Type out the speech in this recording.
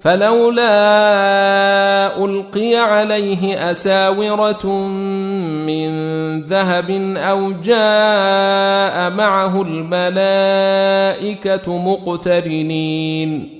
فلولا ألقي عليه أساورة من ذهب أو جاء معه الملائكة مقترنين.